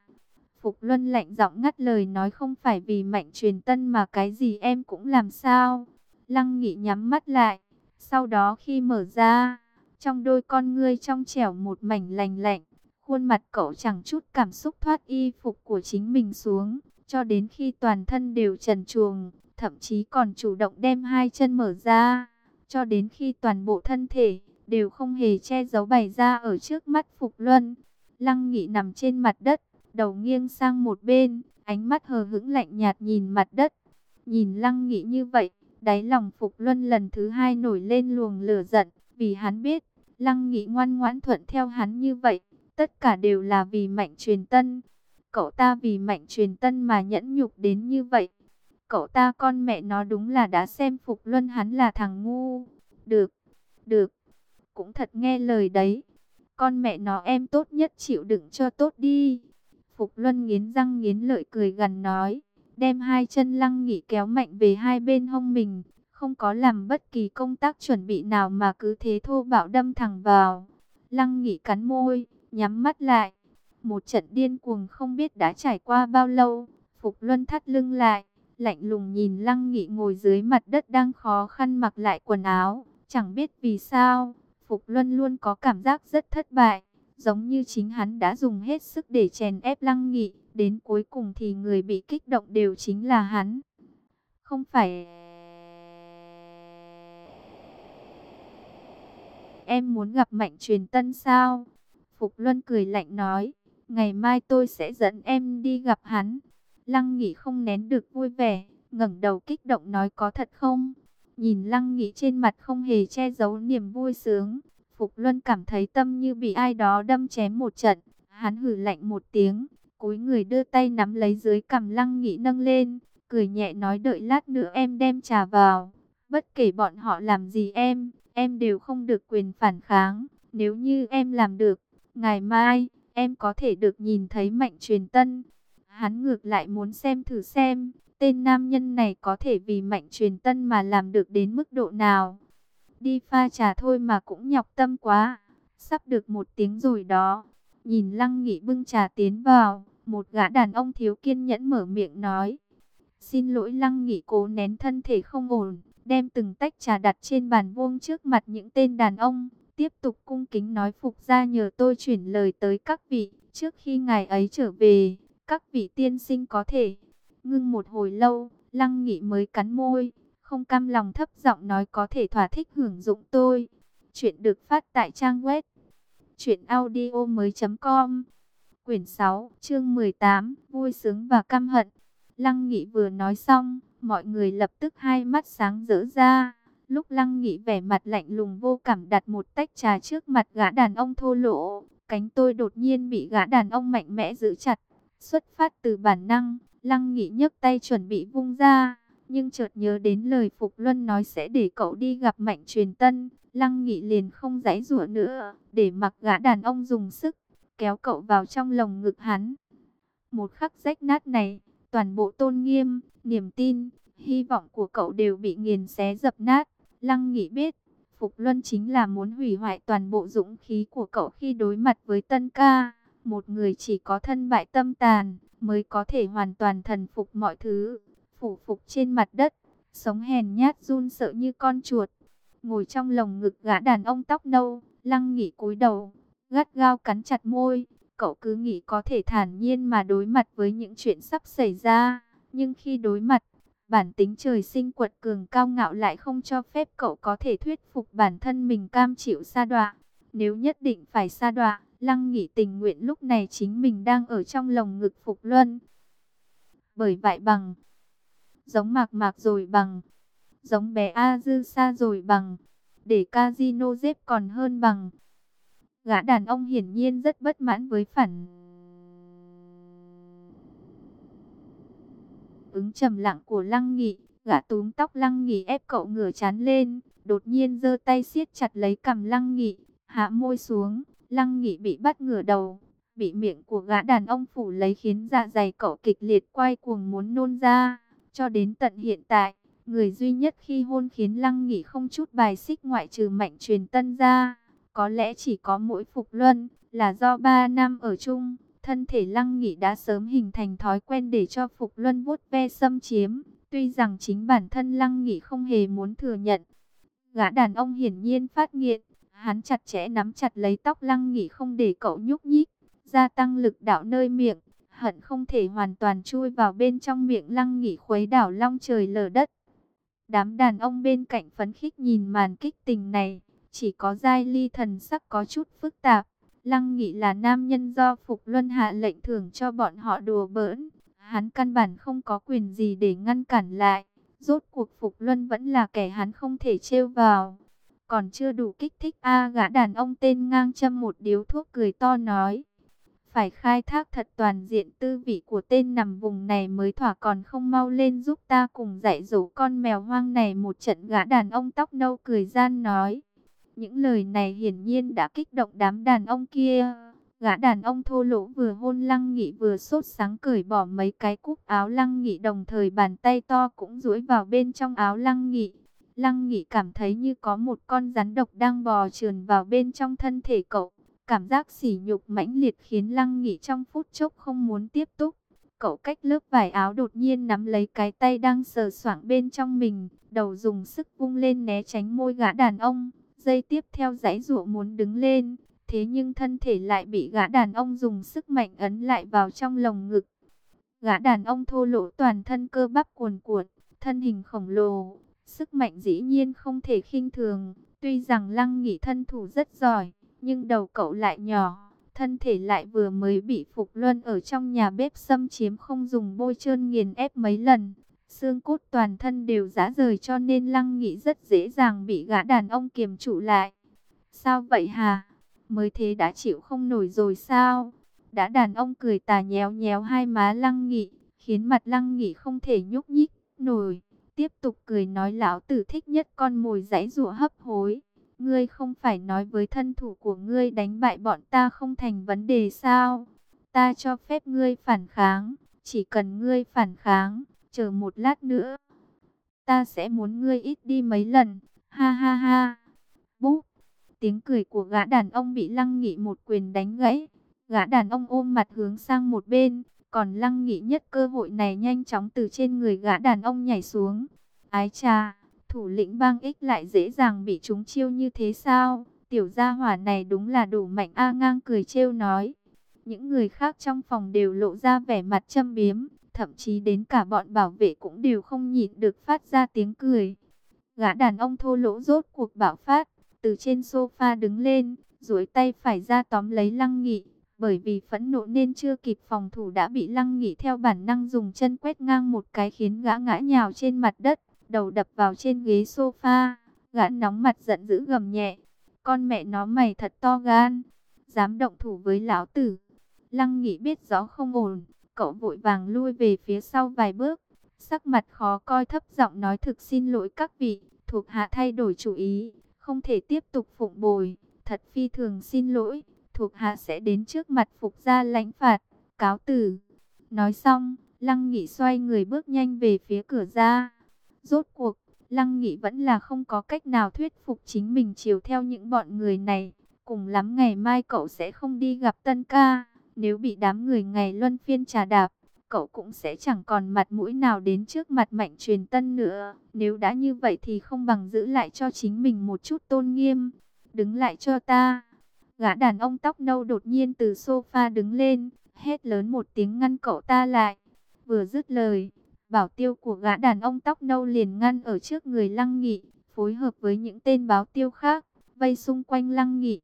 Phục Luân lạnh giọng ngắt lời nói không phải vì mạnh truyền tân mà cái gì em cũng làm sao. Lăng Nghị nhắm mắt lại, sau đó khi mở ra, trong đôi con ngươi trong trẻo một mảnh lành lạnh, khuôn mặt cậu chẳng chút cảm xúc thoát y phục của chính mình xuống, cho đến khi toàn thân đều trần truồng, thậm chí còn chủ động đem hai chân mở ra, cho đến khi toàn bộ thân thể đều không hề che giấu bày ra ở trước mắt Phục Luân. Lăng Nghị nằm trên mặt đất, đầu nghiêng sang một bên, ánh mắt hờ hững lạnh nhạt nhìn mặt đất. Nhìn Lăng Nghị như vậy, đáy lòng Phục Luân lần thứ hai nổi lên luồng lửa giận, vì hắn biết, Lăng Nghị ngoan ngoãn thuận theo hắn như vậy, tất cả đều là vì Mạnh Truyền Tân. Cậu ta vì Mạnh Truyền Tân mà nhẫn nhục đến như vậy. Cậu ta con mẹ nó đúng là đã xem Phục Luân hắn là thằng ngu. Được, được, cũng thật nghe lời đấy. Con mẹ nó em tốt nhất chịu đựng cho tốt đi. Phục Luân nghiến răng nghiến lợi cười gần nói, đem hai chân lăng nghỉ kéo mạnh về hai bên hông mình, không có làm bất kỳ công tác chuẩn bị nào mà cứ thế thô bạo đâm thẳng vào. Lăng nghỉ cắn môi, nhắm mắt lại. Một trận điên cuồng không biết đã trải qua bao lâu, Phục Luân thắt lưng lại, lạnh lùng nhìn Lăng Nghị ngồi dưới mặt đất đang khó khăn mặc lại quần áo, chẳng biết vì sao, Phục Luân luôn có cảm giác rất thất bại, giống như chính hắn đã dùng hết sức để chèn ép Lăng Nghị, đến cuối cùng thì người bị kích động đều chính là hắn. Không phải... Em muốn gặp Mạnh Truyền Tân sao? Phục Luân cười lạnh nói, ngày mai tôi sẽ dẫn em đi gặp hắn. Lăng Nghị không nén được vui vẻ, ngẩng đầu kích động nói có thật không? Nhìn Lăng Nghị trên mặt không hề che giấu niềm vui sướng, Phục Luân cảm thấy tâm như bị ai đó đâm chém một trận. Hắn hử lạnh một tiếng, cúi người đưa tay nắm lấy dưới cằm Lăng Nghị nâng lên, cười nhẹ nói đợi lát nữa em đem trà vào. Bất kể bọn họ làm gì em, em đều không được quyền phản kháng. Nếu như em làm được, ngày mai, em có thể được nhìn thấy mạnh truyền tân. Hắn ngược lại muốn xem thử xem, tên nam nhân này có thể vì mạnh truyền tân mà làm được đến mức độ nào. Đi pha trà thôi mà cũng nhọc tâm quá. Sắp được một tiếng rồi đó. Nhìn Lăng Nghị bưng trà tiến vào, một gã đàn ông thiếu kiên nhẫn mở miệng nói. Xin lỗi Lăng Nghị cố nén thân thể không ổn, đem từng tách trà đặt trên bàn vuông trước mặt những tên đàn ông. Tiếp tục cung kính nói phục ra nhờ tôi chuyển lời tới các vị, trước khi ngài ấy trở về, các vị tiên sinh có thể. Ngưng một hồi lâu, Lăng Nghị mới cắn môi, không cam lòng thấp giọng nói có thể thỏa thích hưởng dụng tôi. Chuyện được phát tại trang web truyệnaudiomoi.com. Quyển 6, chương 18, vui sướng và căm hận. Lăng Nghị vừa nói xong, mọi người lập tức hai mắt sáng rỡ ra. Lúc Lăng Nghị vẻ mặt lạnh lùng vô cảm đặt một tách trà trước mặt gã đàn ông thô lỗ, cánh tôi đột nhiên bị gã đàn ông mạnh mẽ giữ chặt. Xuất phát từ bản năng, Lăng Nghị nhấc tay chuẩn bị vung ra, nhưng chợt nhớ đến lời Phục Luân nói sẽ để cậu đi gặp Mạnh Truyền Tân, Lăng Nghị liền không giãy giụa nữa, để mặc gã đàn ông dùng sức kéo cậu vào trong lồng ngực hắn. Một khắc rách nát này, toàn bộ tôn nghiêm, niềm tin, hy vọng của cậu đều bị nghiền xé dập nát. Lăng Nghị biết, Phục Luân chính là muốn hủy hoại toàn bộ dũng khí của cậu khi đối mặt với Tân Ca. Một người chỉ có thân bại tâm tàn, mới có thể hoàn toàn thần phục mọi thứ phủ phục trên mặt đất, sống hèn nhát run sợ như con chuột. Ngồi trong lồng ngực gã đàn ông tóc nâu, lăng nghỉ cúi đầu, gắt gao cắn chặt môi. Cậu cứ nghĩ có thể thản nhiên mà đối mặt với những chuyện sắp xảy ra. Nhưng khi đối mặt, bản tính trời sinh quật cường cao ngạo lại không cho phép cậu có thể thuyết phục bản thân mình cam chịu sa đọa. Nếu nhất định phải sa đọa, Lăng nghỉ tình nguyện lúc này chính mình đang ở trong lồng ngực Phục Luân. Bởi vậy bằng giống mạc mạc rồi bằng. giống bé A Dư Sa rồi bằng, để casino dép còn hơn bằng. Gã đàn ông hiển nhiên rất bất mãn với phản ứng trầm lặng của Lăng Nghị, gã túm tóc Lăng Nghị ép cậu ngửa chán lên, đột nhiên giơ tay siết chặt lấy cầm Lăng Nghị, hạ môi xuống, Lăng Nghị bị bắt ngửa đầu, bị miệng của gã đàn ông phủ lấy khiến dạ dày cậu kịch liệt quay cuồng muốn nôn ra, cho đến tận hiện tại, người duy nhất khi hôn khiến Lăng Nghị không chút bài xích ngoại trừ mạnh truyền tân ra, có lẽ chỉ có mỗi Phục Luân, là do ba năm ở chung, thân thể Lăng Nghị đã sớm hình thành thói quen để cho Phục Luân vuốt ve xâm chiếm, tuy rằng chính bản thân Lăng Nghị không hề muốn thừa nhận. Gã đàn ông hiển nhiên phát nghiện, hắn chặt chẽ nắm chặt lấy tóc Lăng Nghị không để cậu nhúc nhích, gia tăng lực đạo nơi miệng, hận không thể hoàn toàn chui vào bên trong miệng Lăng Nghị khuấy đảo long trời lở đất. Đám đàn ông bên cạnh phấn khích nhìn màn kích tình này, chỉ có giai ly thần sắc có chút phức tạp. Lăng Nghị là nam nhân do Phục Luân hạ lệnh thưởng cho bọn họ đùa bỡn. Hắn căn bản không có quyền gì để ngăn cản lại. Rốt cuộc Phục Luân vẫn là kẻ hắn không thể trêu vào. Còn chưa đủ kích thích A gã đàn ông tên ngang châm một điếu thuốc cười to nói. Phải khai thác thật toàn diện tư vị của tên nằm vùng này mới thỏa còn không mau lên giúp ta cùng dạy dỗ con mèo hoang này một trận gã đàn ông tóc nâu cười gian nói. Những lời này hiển nhiên đã kích động đám đàn ông kia. Gã đàn ông thô lỗ vừa hôn lăng nghị vừa sốt sáng cởi bỏ mấy cái cúc áo lăng nghị đồng thời bàn tay to cũng duỗi vào bên trong áo lăng nghị. Lăng nghị cảm thấy như có một con rắn độc đang bò trườn vào bên trong thân thể cậu. Cảm giác sỉ nhục mãnh liệt khiến lăng nghị trong phút chốc không muốn tiếp tục. Cậu cách lớp vải áo đột nhiên nắm lấy cái tay đang sờ soạng bên trong mình. Đầu dùng sức vung lên né tránh môi gã đàn ông. Dây tiếp theo giãy giụa muốn đứng lên, thế nhưng thân thể lại bị gã đàn ông dùng sức mạnh ấn lại vào trong lồng ngực. Gã đàn ông thô lỗ toàn thân cơ bắp cuồn cuộn, thân hình khổng lồ, sức mạnh dĩ nhiên không thể khinh thường. Tuy rằng Lăng Nghị thân thủ rất giỏi, nhưng đầu cậu lại nhỏ, thân thể lại vừa mới bị Phục Luân ở trong nhà bếp xâm chiếm không dùng bôi trơn nghiền ép mấy lần, Xương cốt toàn thân đều rã rời cho nên Lăng Nghị rất dễ dàng bị gã đàn ông kiềm trụ lại. Sao vậy hà? Mới thế đã chịu không nổi rồi sao? Đã đàn ông cười tà nhéo nhéo hai má Lăng Nghị, khiến mặt Lăng Nghị không thể nhúc nhích nổi. Tiếp tục cười nói lão tử thích nhất con mồi giãy rủa hấp hối. Ngươi không phải nói với thân thủ của ngươi đánh bại bọn ta không thành vấn đề sao? Ta cho phép ngươi phản kháng, chỉ cần ngươi phản kháng, chờ một lát nữa. Ta sẽ muốn ngươi ít đi mấy lần, ha ha ha. Búp, tiếng cười của gã đàn ông bị lăng nghị một quyền đánh gãy. Gã đàn ông ôm mặt hướng sang một bên, còn lăng nghị nhất cơ hội này nhanh chóng từ trên người gã đàn ông nhảy xuống. Ái cha, thủ lĩnh bang ích lại dễ dàng bị chúng chiêu như thế sao? Tiểu gia hỏa này đúng là đủ mạnh A ngang cười trêu nói. Những người khác trong phòng đều lộ ra vẻ mặt châm biếm, thậm chí đến cả bọn bảo vệ cũng đều không nhịn được phát ra tiếng cười. Gã đàn ông thô lỗ rốt cuộc bảo phát, từ trên sofa đứng lên, duỗi tay phải ra tóm lấy lăng nghị, bởi vì phẫn nộ nên chưa kịp phòng thủ đã bị lăng nghị theo bản năng dùng chân quét ngang một cái khiến gã ngã nhào trên mặt đất, đầu đập vào trên ghế sofa, gã nóng mặt giận dữ gầm nhẹ, con mẹ nó mày thật to gan, dám động thủ với lão tử. Lăng nghị biết rõ không ổn, Cậu vội vàng lui về phía sau vài bước, sắc mặt khó coi thấp giọng nói thực xin lỗi các vị, thuộc hạ thay đổi chủ ý, không thể tiếp tục phụng bồi, thật phi thường xin lỗi, thuộc hạ sẽ đến trước mặt phục gia lãnh phạt, cáo tử. Nói xong, Lăng Nghị xoay người bước nhanh về phía cửa ra. Rốt cuộc, Lăng Nghị vẫn là không có cách nào thuyết phục chính mình chiều theo những bọn người này. Cùng lắm ngày mai cậu sẽ không đi gặp Tân Ca. Nếu bị đám người ngày luân phiên trà đạp, cậu cũng sẽ chẳng còn mặt mũi nào đến trước mặt mạnh truyền tân nữa. Nếu đã như vậy thì không bằng giữ lại cho chính mình một chút tôn nghiêm. Đứng lại cho ta. Gã đàn ông tóc nâu đột nhiên từ sofa đứng lên, hét lớn một tiếng ngăn cậu ta lại. Vừa dứt lời, bảo tiêu của gã đàn ông tóc nâu liền ngăn ở trước người lăng nghị, phối hợp với những tên báo tiêu khác, vây xung quanh lăng nghị.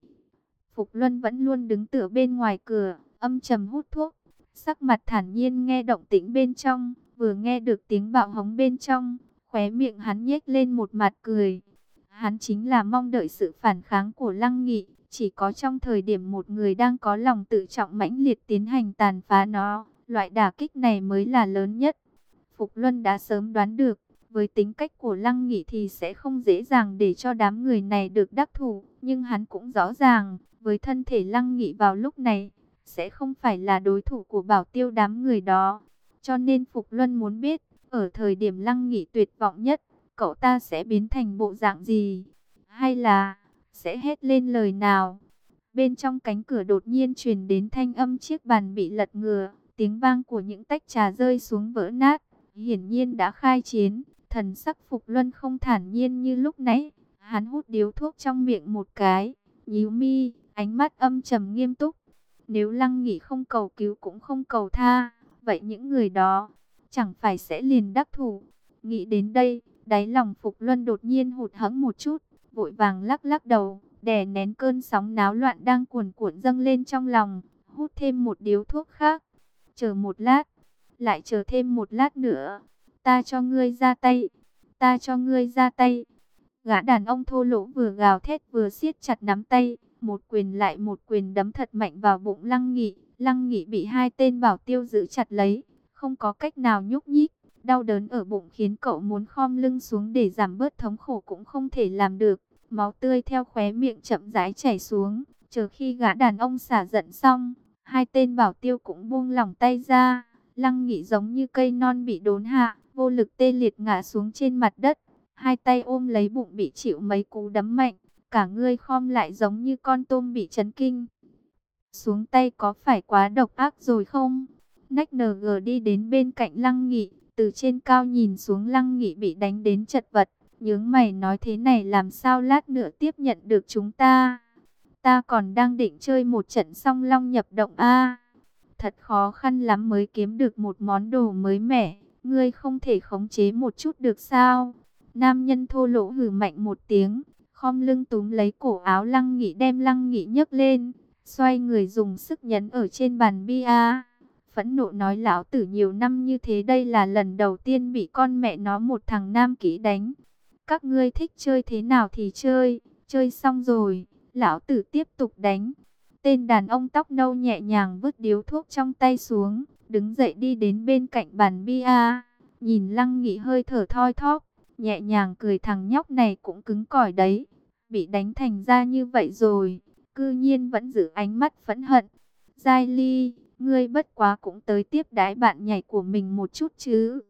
Phục Luân vẫn luôn đứng tựa bên ngoài cửa, âm trầm hút thuốc, sắc mặt thản nhiên nghe động tĩnh bên trong, vừa nghe được tiếng bạo hống bên trong, khóe miệng hắn nhếch lên một mặt cười. Hắn chính là mong đợi sự phản kháng của Lăng Nghị, chỉ có trong thời điểm một người đang có lòng tự trọng mãnh liệt tiến hành tàn phá nó, loại đả kích này mới là lớn nhất. Phục Luân đã sớm đoán được, với tính cách của Lăng Nghị thì sẽ không dễ dàng để cho đám người này được đắc thủ, nhưng hắn cũng rõ ràng, với thân thể Lăng Nghị vào lúc này, sẽ không phải là đối thủ của bảo tiêu đám người đó. Cho nên Phục Luân muốn biết, ở thời điểm Lăng Nghị tuyệt vọng nhất, cậu ta sẽ biến thành bộ dạng gì? Hay là sẽ hết lên lời nào? Bên trong cánh cửa đột nhiên truyền đến thanh âm chiếc bàn bị lật ngừa, tiếng vang của những tách trà rơi xuống vỡ nát, hiển nhiên đã khai chiến. Thần sắc Phục Luân không thản nhiên như lúc nãy, hắn hút điếu thuốc trong miệng một cái, nhíu mi, ánh mắt âm trầm nghiêm túc. Nếu Lăng Nghị không cầu cứu cũng không cầu tha, vậy những người đó chẳng phải sẽ liền đắc thủ. Nghĩ đến đây, đáy lòng Phục Luân đột nhiên hụt hẫng một chút, vội vàng lắc lắc đầu, đè nén cơn sóng náo loạn đang cuồn cuộn dâng lên trong lòng, hút thêm một điếu thuốc khác. Chờ một lát, lại chờ thêm một lát nữa, ta cho ngươi ra tay, ta cho ngươi ra tay. Gã đàn ông thô lỗ vừa gào thét vừa siết chặt nắm tay, một quyền lại một quyền đấm thật mạnh vào bụng Lăng Nghị. Lăng Nghị bị hai tên bảo tiêu giữ chặt lấy, không có cách nào nhúc nhích. Đau đớn ở bụng khiến cậu muốn khom lưng xuống để giảm bớt thống khổ cũng không thể làm được. Máu tươi theo khóe miệng chậm rãi chảy xuống. Chờ khi gã đàn ông xả giận xong, hai tên bảo tiêu cũng buông lỏng tay ra. Lăng Nghị giống như cây non bị đốn hạ, vô lực tê liệt ngã xuống trên mặt đất. Hai tay ôm lấy bụng bị chịu mấy cú đấm mạnh, cả người khom lại giống như con tôm bị chấn kinh. Xuống tay có phải quá độc ác rồi không? Nách NG đi đến bên cạnh Lăng Nghị, từ trên cao nhìn xuống Lăng Nghị bị đánh đến chật vật. Nhướng mày nói thế này làm sao lát nữa tiếp nhận được chúng ta? Ta còn đang định chơi một trận song long nhập động A. Thật khó khăn lắm mới kiếm được một món đồ mới mẻ. Ngươi không thể khống chế một chút được sao? Nam nhân thô lỗ hừ mạnh một tiếng, khom lưng túm lấy cổ áo lăng nghị đem lăng nghị nhấc lên, xoay người dùng sức nhấn ở trên bàn bia. Phẫn nộ nói lão tử nhiều năm như thế đây là lần đầu tiên bị con mẹ nó một thằng nam kỹ đánh. Các ngươi thích chơi thế nào thì chơi, chơi xong rồi, lão tử tiếp tục đánh. Tên đàn ông tóc nâu nhẹ nhàng vứt điếu thuốc trong tay xuống, đứng dậy đi đến bên cạnh bàn bia, nhìn lăng nghị hơi thở thoi thóp, nhẹ nhàng cười thằng nhóc này cũng cứng cỏi đấy, bị đánh thành ra như vậy rồi, cư nhiên vẫn giữ ánh mắt phẫn hận. Giai Ly, ngươi bất quá cũng tới tiếp đái bạn nhảy của mình một chút chứ.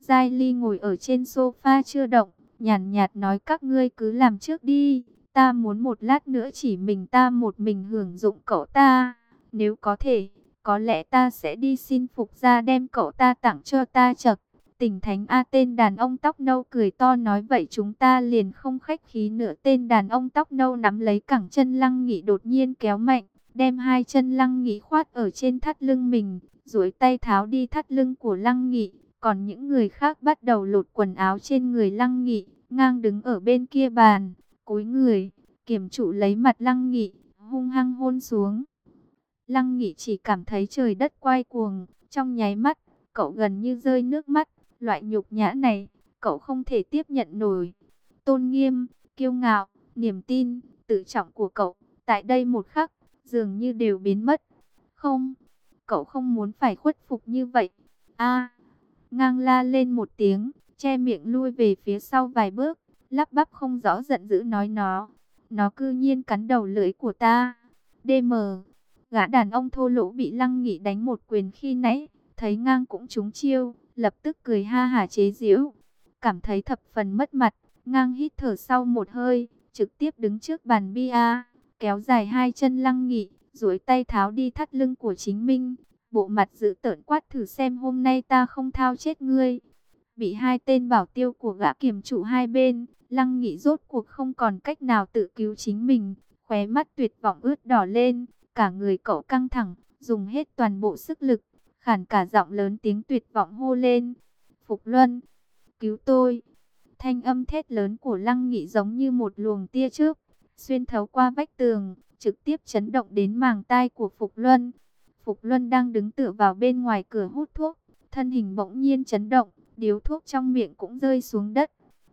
Giai Ly ngồi ở trên sofa chưa động, nhàn nhạt nói các ngươi cứ làm trước đi, ta muốn một lát nữa chỉ mình ta một mình hưởng dụng cậu ta, nếu có thể có lẽ ta sẽ đi xin phục ra đem cậu ta tặng cho ta chật. Tỉnh Thánh A tên đàn ông tóc nâu cười to nói vậy chúng ta liền không khách khí nữa. Tên đàn ông tóc nâu nắm lấy cẳng chân lăng nghị đột nhiên kéo mạnh, đem hai chân lăng nghị khoát ở trên thắt lưng mình, duỗi tay tháo đi thắt lưng của lăng nghị. Còn những người khác bắt đầu lột quần áo trên người lăng nghị, ngang đứng ở bên kia bàn, cúi người, kiểm trụ lấy mặt lăng nghị, hung hăng hôn xuống. Lăng Nghị chỉ cảm thấy trời đất quay cuồng, trong nháy mắt, cậu gần như rơi nước mắt, loại nhục nhã này, cậu không thể tiếp nhận nổi. Tôn nghiêm, kiêu ngạo, niềm tin, tự trọng của cậu, tại đây một khắc, dường như đều biến mất. Không, cậu không muốn phải khuất phục như vậy. A, ngang la lên một tiếng, che miệng lui về phía sau vài bước, lắp bắp không rõ giận dữ nói nó. Nó cư nhiên cắn đầu lưỡi của ta. DM Gã đàn ông thô lỗ bị lăng nghị đánh một quyền khi nãy, thấy ngang cũng trúng chiêu, lập tức cười ha hả chế giễu. Cảm thấy thập phần mất mặt, ngang hít thở sau một hơi, trực tiếp đứng trước bàn bia, kéo dài hai chân lăng nghị, duỗi tay tháo đi thắt lưng của chính mình. Bộ mặt dữ tợn quát thử xem hôm nay ta không thao chết ngươi. Bị hai tên bảo tiêu của gã kiểm trụ hai bên, lăng nghị rốt cuộc không còn cách nào tự cứu chính mình. Khóe mắt tuyệt vọng ướt đỏ lên, Cả người cậu căng thẳng, dùng hết toàn bộ sức lực, khản cả giọng lớn tiếng tuyệt vọng hô lên. Phục Luân, cứu tôi. Thanh âm thét lớn của Lăng Nghị giống như một luồng tia trước, xuyên thấu qua vách tường, trực tiếp chấn động đến màng tai của Phục Luân. Phục Luân đang đứng tựa vào bên ngoài cửa hút thuốc, thân hình bỗng nhiên chấn động, điếu thuốc trong miệng cũng rơi xuống đất.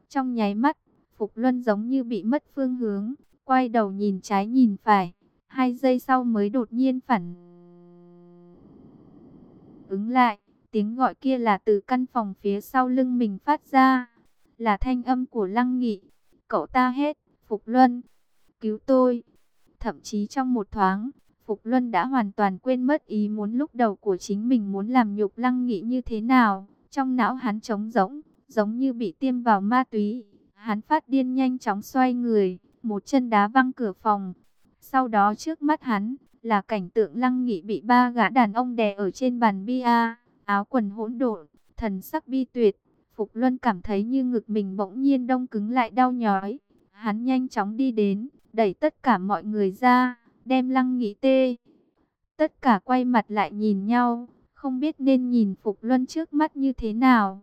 Trong nháy mắt, Phục Luân giống như bị mất phương hướng, quay đầu nhìn trái nhìn phải, hai giây sau mới đột nhiên phản ứng lại, tiếng gọi kia là từ căn phòng phía sau lưng mình phát ra, là thanh âm của Lăng Nghị. Cậu ta hét, Phục Luân, cứu tôi. Thậm chí trong một thoáng, Phục Luân đã hoàn toàn quên mất ý muốn lúc đầu của chính mình muốn làm nhục Lăng Nghị như thế nào. Trong não hắn trống rỗng, giống như bị tiêm vào ma túy. Hắn phát điên nhanh chóng xoay người, một chân đá văng cửa phòng. Sau đó trước mắt hắn, là cảnh tượng Lăng Nghị bị ba gã đàn ông đè ở trên bàn bia, áo quần hỗn độn, thần sắc bi tuyệt. Phục Luân cảm thấy như ngực mình bỗng nhiên đông cứng lại đau nhói. Hắn nhanh chóng đi đến, đẩy tất cả mọi người ra, đem Lăng Nghị tê. Tất cả quay mặt lại nhìn nhau, không biết nên nhìn Phục Luân trước mắt như thế nào.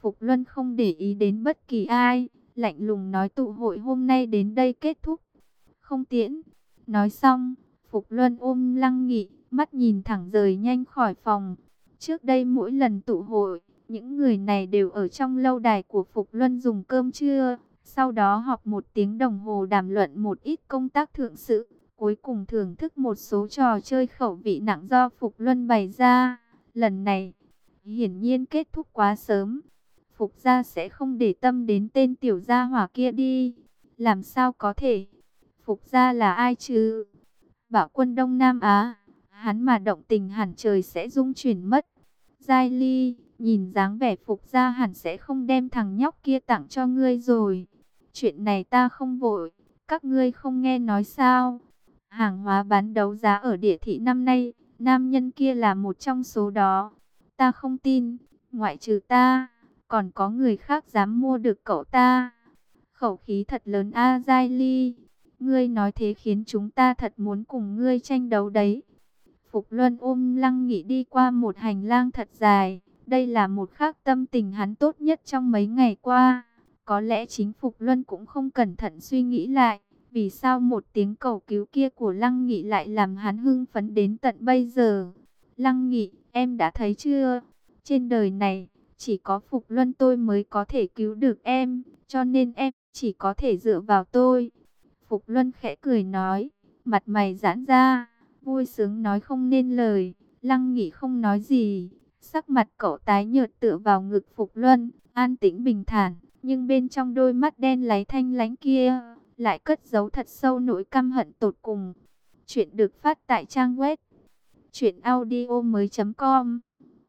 Phục Luân không để ý đến bất kỳ ai, lạnh lùng nói tụ hội hôm nay đến đây kết thúc. Không tiễn. Nói xong, Phục Luân ôm Lăng Nghị, mắt nhìn thẳng rời nhanh khỏi phòng. Trước đây mỗi lần tụ hội, những người này đều ở trong lâu đài của Phục Luân dùng cơm trưa. Sau đó họp một tiếng đồng hồ đàm luận một ít công tác thượng sự. Cuối cùng thưởng thức một số trò chơi khẩu vị nặng do Phục Luân bày ra. Lần này, hiển nhiên kết thúc quá sớm. Phục gia sẽ không để tâm đến tên tiểu gia hỏa kia đi. Làm sao có thể? Phục gia là ai chứ? Bảo quân Đông Nam Á. Hắn mà động tình hẳn trời sẽ rung chuyển mất. Giai Ly, nhìn dáng vẻ Phục gia hẳn sẽ không đem thằng nhóc kia tặng cho ngươi rồi. Chuyện này ta không vội. Các ngươi không nghe nói sao? Hàng hóa bán đấu giá ở địa thị năm nay, nam nhân kia là một trong số đó. Ta không tin, ngoại trừ ta còn có người khác dám mua được cậu ta. Khẩu khí thật lớn A Giai Ly. Ngươi nói thế khiến chúng ta thật muốn cùng ngươi tranh đấu đấy. Phục Luân ôm Lăng Nghị đi qua một hành lang thật dài. Đây là một khác tâm tình hắn tốt nhất trong mấy ngày qua. Có lẽ chính Phục Luân cũng không cẩn thận suy nghĩ lại. Vì sao một tiếng cầu cứu kia của Lăng Nghị lại làm hắn hưng phấn đến tận bây giờ? Lăng Nghị, em đã thấy chưa? Trên đời này, chỉ có Phục Luân tôi mới có thể cứu được em, cho nên em chỉ có thể dựa vào tôi. Phục Luân khẽ cười nói, mặt mày giãn ra, vui sướng nói không nên lời, lăng nghị không nói gì. Sắc mặt cậu tái nhợt tựa vào ngực Phục Luân, an tĩnh bình thản, nhưng bên trong đôi mắt đen láy thanh lánh kia, lại cất giấu thật sâu nỗi căm hận tột cùng. Chuyện được phát tại trang web chuyện audio mới.com